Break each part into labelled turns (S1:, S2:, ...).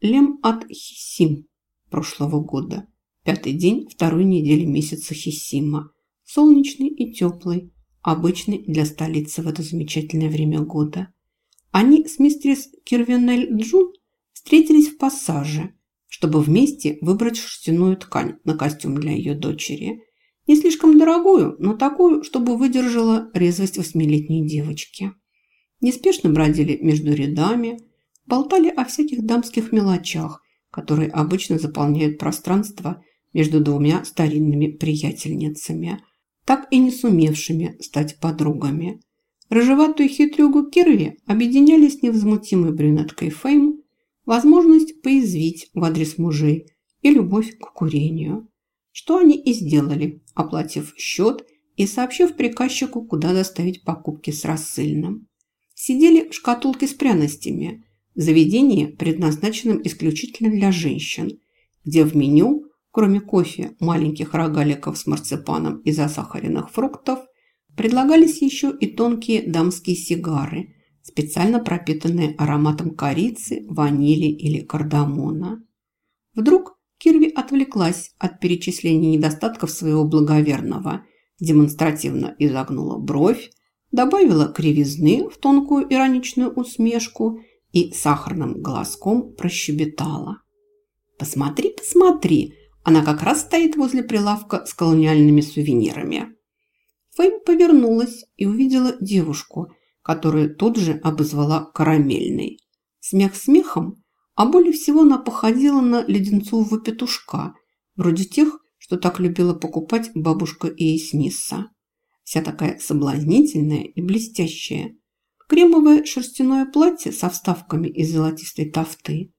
S1: Лем от Хисим прошлого года. Пятый день второй недели месяца Хисима. Солнечный и теплый, обычный для столицы в это замечательное время года. Они с мистерис Кирвенель Джун встретились в пассаже, чтобы вместе выбрать шерстяную ткань на костюм для ее дочери. Не слишком дорогую, но такую, чтобы выдержала резвость восьмилетней девочки. Неспешно бродили между рядами, болтали о всяких дамских мелочах, которые обычно заполняют пространство между двумя старинными приятельницами, так и не сумевшими стать подругами. Рыжеватую хитрюгу Кирви объединяли с невозмутимой брюнеткой Фейм возможность поязвить в адрес мужей и любовь к курению. Что они и сделали, оплатив счет и сообщив приказчику, куда доставить покупки с рассыльным. Сидели в шкатулке с пряностями, заведение, предназначенном исключительно для женщин, где в меню, кроме кофе, маленьких рогаликов с марципаном и засахаренных фруктов, предлагались еще и тонкие дамские сигары, специально пропитанные ароматом корицы, ванили или кардамона. Вдруг Кирви отвлеклась от перечисления недостатков своего благоверного, демонстративно изогнула бровь, добавила кривизны в тонкую ироничную усмешку и сахарным голоском прощебетала. «Посмотри, посмотри, она как раз стоит возле прилавка с колониальными сувенирами». Фейм повернулась и увидела девушку, которую тут же обозвала карамельной. Смех смехом, а более всего она походила на леденцового петушка, вроде тех, что так любила покупать бабушка Иеснисса. Вся такая соблазнительная и блестящая, Кремовое шерстяное платье со вставками из золотистой тафты,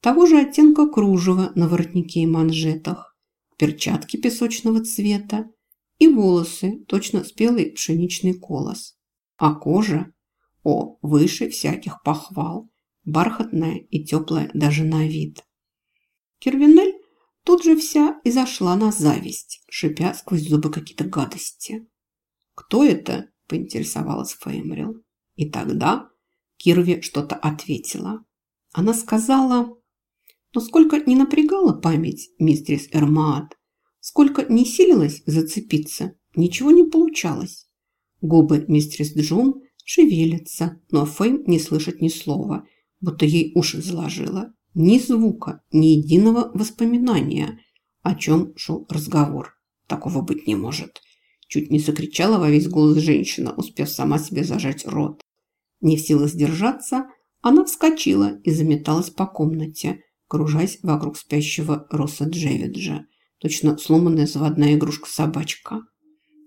S1: того же оттенка кружева на воротнике и манжетах, перчатки песочного цвета и волосы, точно спелый пшеничный колос. А кожа, о, выше всяких похвал, бархатная и теплая даже на вид. Кервинель тут же вся и зашла на зависть, шипя сквозь зубы какие-то гадости. «Кто это?» – поинтересовалась Феймрил. И тогда Кирви что-то ответила. Она сказала, но сколько не напрягала память мистерис Эрмаат, сколько не силилась зацепиться, ничего не получалось. Губы мистерис Джун шевелятся, но Фейм не слышит ни слова, будто ей уши заложила. Ни звука, ни единого воспоминания, о чем шел разговор. Такого быть не может. Чуть не закричала во весь голос женщина, успев сама себе зажать рот. Не в силах сдержаться, она вскочила и заметалась по комнате, кружась вокруг спящего Росса Джевиджа, точно сломанная заводная игрушка-собачка.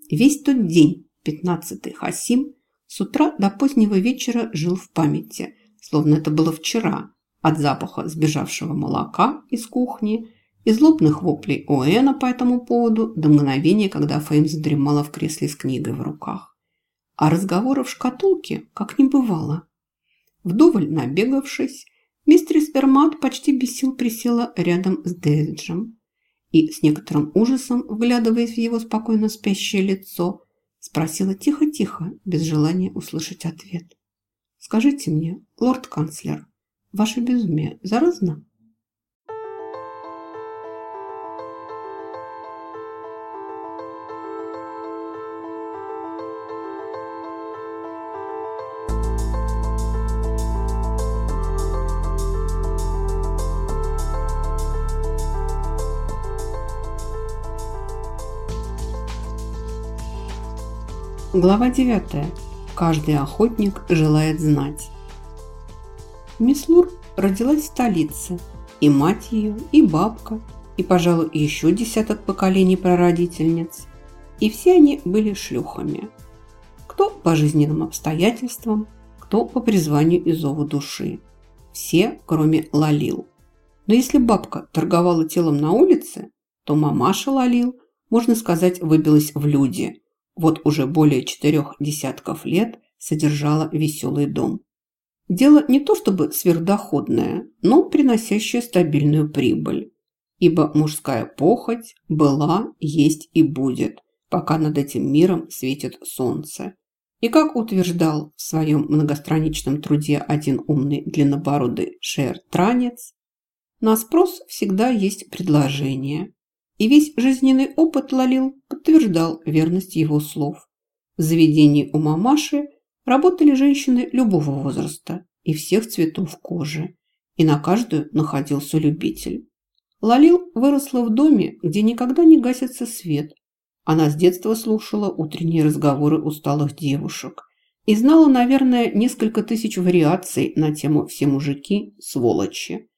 S1: Весь тот день, пятнадцатый Хасим, с утра до позднего вечера жил в памяти, словно это было вчера, от запаха сбежавшего молока из кухни и злобных воплей Оэна по этому поводу до мгновения, когда Фейм задремала в кресле с книгой в руках. А разговора в шкатулке как не бывало. Вдоволь набегавшись, мистерис Эрмат почти без сил присела рядом с Дэвиджем и с некоторым ужасом, вглядываясь в его спокойно спящее лицо, спросила тихо-тихо, без желания услышать ответ. «Скажите мне, лорд-канцлер, ваше безумие заразно?» Глава 9. Каждый охотник желает знать. Мисс Лур родилась в столице. И мать ее, и бабка, и, пожалуй, еще десяток поколений прародительниц. И все они были шлюхами. Кто по жизненным обстоятельствам, кто по призванию и зову души. Все, кроме Лалил. Но если бабка торговала телом на улице, то мамаша Лалил, можно сказать, выбилась в люди – вот уже более четырех десятков лет содержала веселый дом. Дело не то чтобы сверхдоходное, но приносящее стабильную прибыль. Ибо мужская похоть была, есть и будет, пока над этим миром светит солнце. И как утверждал в своем многостраничном труде один умный длиннобородый шер-транец, На спрос всегда есть предложение. И весь жизненный опыт Лалил подтверждал верность его слов. В заведении у мамаши работали женщины любого возраста и всех цветов кожи, и на каждую находился любитель. Лалил выросла в доме, где никогда не гасится свет. Она с детства слушала утренние разговоры усталых девушек и знала, наверное, несколько тысяч вариаций на тему «все мужики – сволочи»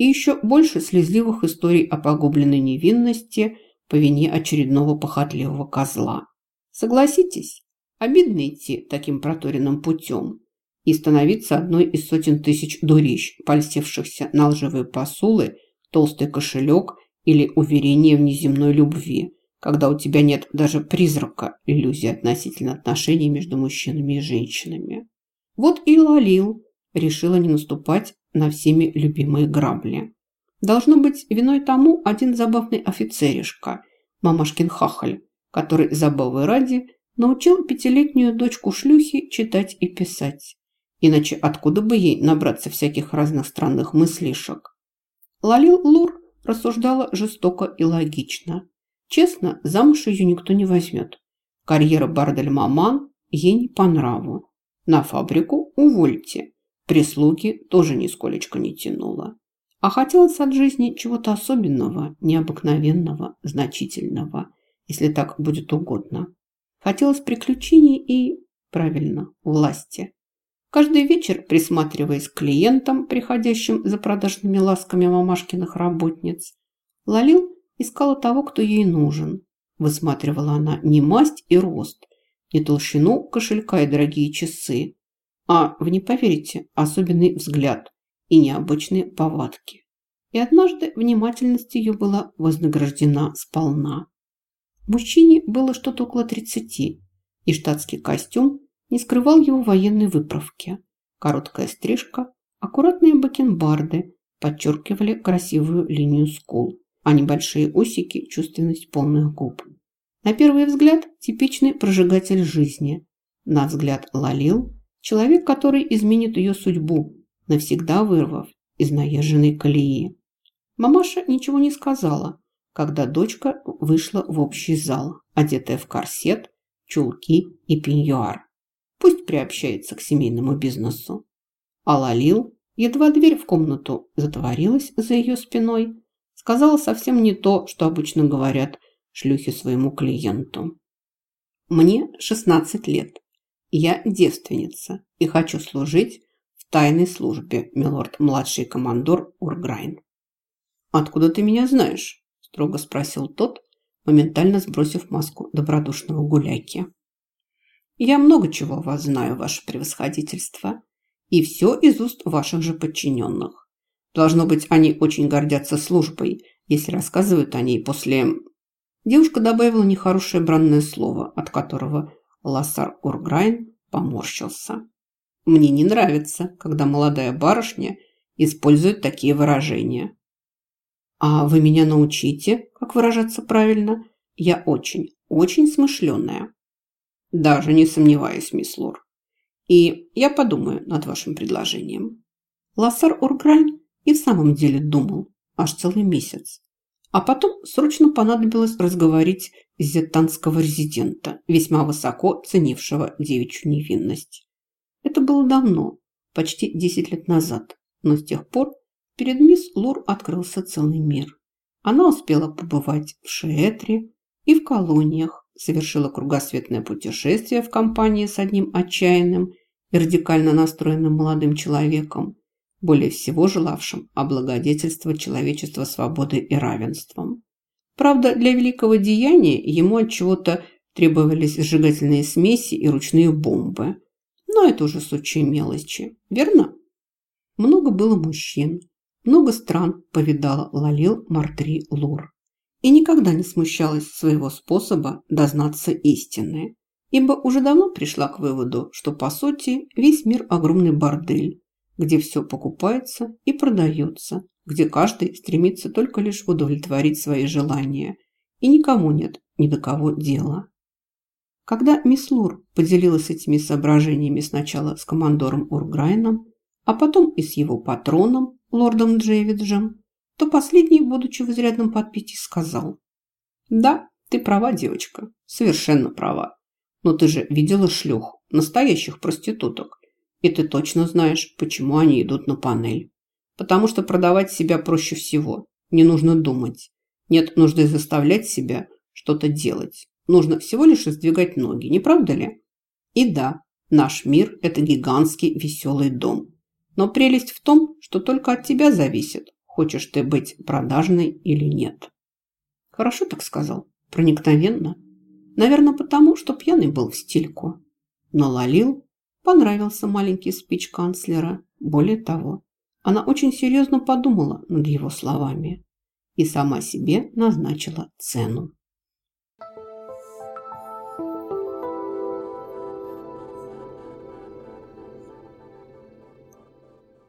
S1: и еще больше слезливых историй о погубленной невинности по вине очередного похотливого козла. Согласитесь, обидно идти таким проторенным путем и становиться одной из сотен тысяч дурищ, польстившихся на лживые посулы, толстый кошелек или уверение в неземной любви, когда у тебя нет даже призрака иллюзии относительно отношений между мужчинами и женщинами. Вот и Лалил решила не наступать на всеми любимые грабли. Должно быть виной тому один забавный офицеришка, мамашкин хахаль, который забавы ради научил пятилетнюю дочку шлюхи читать и писать. Иначе откуда бы ей набраться всяких разных странных мыслишек? Лалил Лур рассуждала жестоко и логично. Честно, замуж ее никто не возьмет. Карьера Бардель-Маман ей не по нраву. На фабрику увольте. Прислуги тоже нисколечко не тянуло. А хотелось от жизни чего-то особенного, необыкновенного, значительного, если так будет угодно. Хотелось приключений и, правильно, власти. Каждый вечер, присматриваясь к клиентам, приходящим за продажными ласками мамашкиных работниц, Лалил искала того, кто ей нужен. Высматривала она не масть и рост, не толщину кошелька и дорогие часы, а, вы не поверите, особенный взгляд и необычные повадки. И однажды внимательность ее была вознаграждена сполна. Мужчине было что-то около тридцати, и штатский костюм не скрывал его военной выправки. Короткая стрижка, аккуратные бакенбарды подчеркивали красивую линию скул, а небольшие усики – чувственность полных губ. На первый взгляд типичный прожигатель жизни. На взгляд Лалил Человек, который изменит ее судьбу, навсегда вырвав из наезженной колеи. Мамаша ничего не сказала, когда дочка вышла в общий зал, одетая в корсет, чулки и пеньюар. Пусть приобщается к семейному бизнесу. А Лалил, едва дверь в комнату затворилась за ее спиной, сказала совсем не то, что обычно говорят шлюхи своему клиенту. «Мне 16 лет. Я девственница и хочу служить в тайной службе, милорд-младший командор Урграйн. «Откуда ты меня знаешь?» – строго спросил тот, моментально сбросив маску добродушного гуляки. «Я много чего о вас знаю, ваше превосходительство, и все из уст ваших же подчиненных. Должно быть, они очень гордятся службой, если рассказывают о ней после...» Девушка добавила нехорошее бранное слово, от которого Лассар Урграйн поморщился. Мне не нравится, когда молодая барышня использует такие выражения. А вы меня научите, как выражаться правильно? Я очень, очень смышленая. Даже не сомневаюсь, мисс Лор. И я подумаю над вашим предложением. Лассар Урграйн и в самом деле думал аж целый месяц. А потом срочно понадобилось разговорить зеттанского резидента, весьма высоко ценившего девичью невинность. Это было давно, почти 10 лет назад, но с тех пор перед мисс Лур открылся целый мир. Она успела побывать в Шиэтре и в колониях, совершила кругосветное путешествие в компании с одним отчаянным и радикально настроенным молодым человеком, более всего желавшим облагодетельствовать человечество свободой и равенством. Правда, для великого деяния ему от чего-то требовались сжигательные смеси и ручные бомбы. Но это уже сучьи мелочи, верно? Много было мужчин, много стран повидала Лалил Мартри Лур. И никогда не смущалась своего способа дознаться истины. Ибо уже давно пришла к выводу, что по сути весь мир огромный бордель, где все покупается и продается, где каждый стремится только лишь удовлетворить свои желания, и никому нет ни до кого дела. Когда мисс Лур поделилась этими соображениями сначала с командором Урграйном, а потом и с его патроном, лордом Джейвиджем, то последний, будучи в изрядном подпитии, сказал. «Да, ты права, девочка, совершенно права. Но ты же видела шлюх, настоящих проституток. И ты точно знаешь, почему они идут на панель. Потому что продавать себя проще всего. Не нужно думать. Нет нужды заставлять себя что-то делать. Нужно всего лишь сдвигать ноги, не правда ли? И да, наш мир – это гигантский веселый дом. Но прелесть в том, что только от тебя зависит, хочешь ты быть продажной или нет. Хорошо так сказал, проникновенно. Наверное, потому, что пьяный был в стильку. Но Лалил понравился маленький спич канцлера. Более того, она очень серьезно подумала над его словами и сама себе назначила цену.